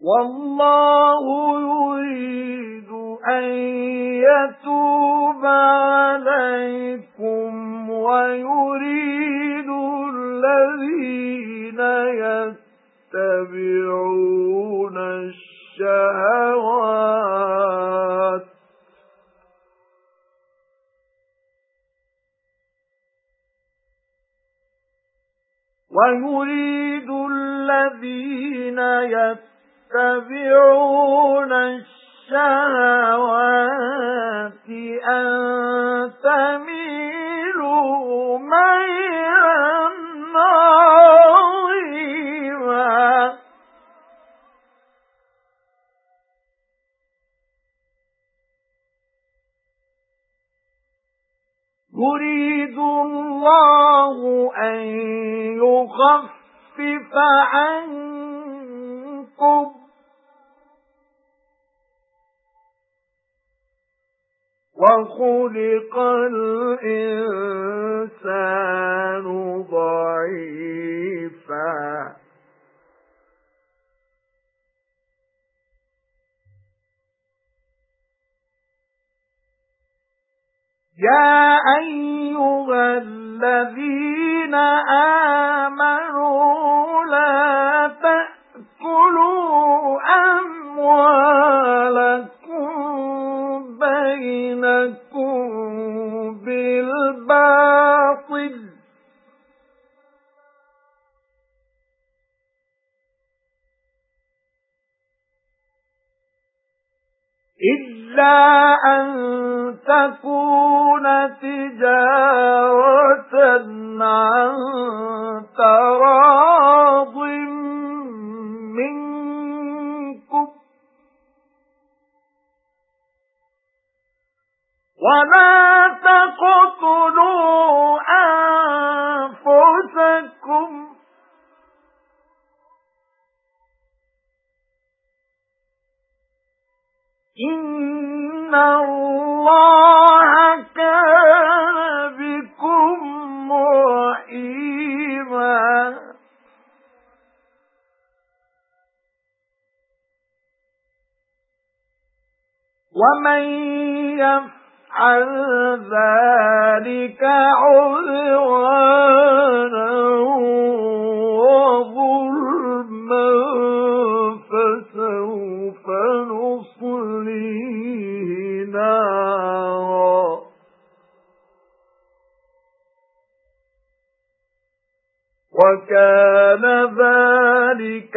وَاللَّهُ يُرِيدُ أَن يَتُوبَ عَلَيْكُمْ وَيُرِيدُ الَّذِينَ يَتَّبِعُونَ الشَّهَوَاتِ. وَيُرِيدُ الَّذِينَ يَتَّبِعُونَ الشَّهَوَاتِ أَن تَمِيلُوا مَيْلًا عَظِيمًا يُرِيدُ اللَّهُ أَن يُخَفِّفَ عَنكُمْ وَخُلِقَ الْإِنسَانُ ضَعِيفًا يَا أَيُّهَا الَّذِينَ آمَنُوا إِلَّا أَن تَكُونَ تِجَارَةً عَن تَرَاضٍ مِنكُمْ وَلَا تَقْتُلُوا إِنَّ اللَّهَ كَانَ بِكُمْ رَحِيمًا وَمَن يَفْعَلْ ذَلِكَ عُدْوَانًا وَكَانَ ذَلِكَ